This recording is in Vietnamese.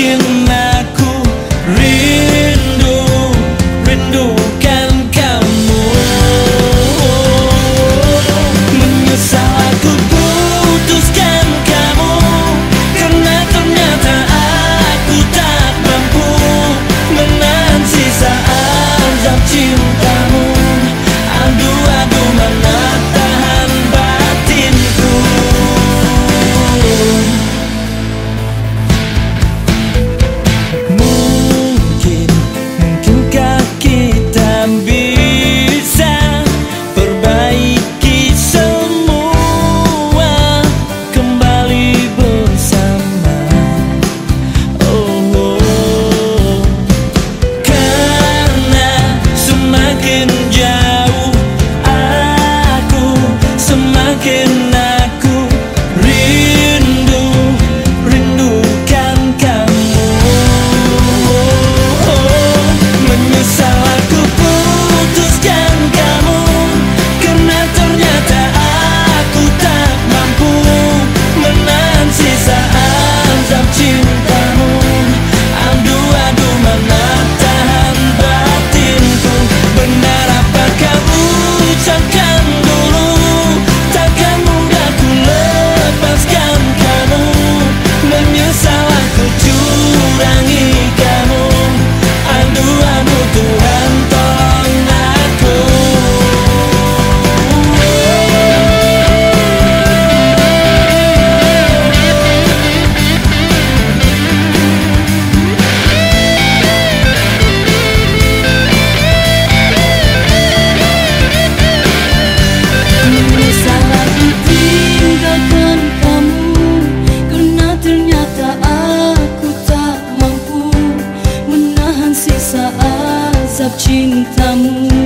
yakin aku azab cintamu